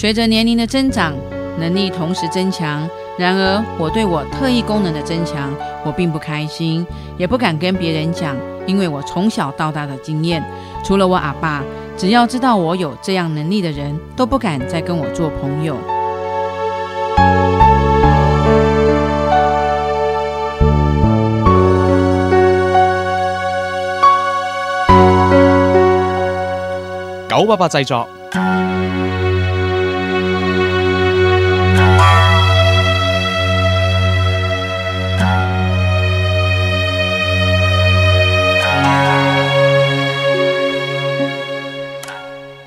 随着年龄的增长，能力同时增强。然而，我对我特异功能的增强，我并不开心，也不敢跟别人讲，因为我从小到大的经验，除了我阿爸，只要知道我有这样能力的人，都不敢再跟我做朋友。九八八製作。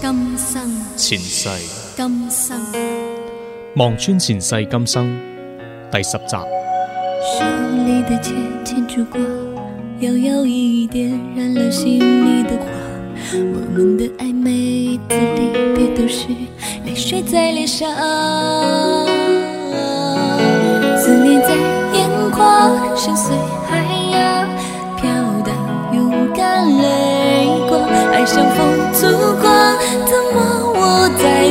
今生，前世，今生。望穿前世今生第十集。手里的剑牵住光，摇摇一点燃了心里的花。我们的爱每次离别都是泪水在脸上，思念在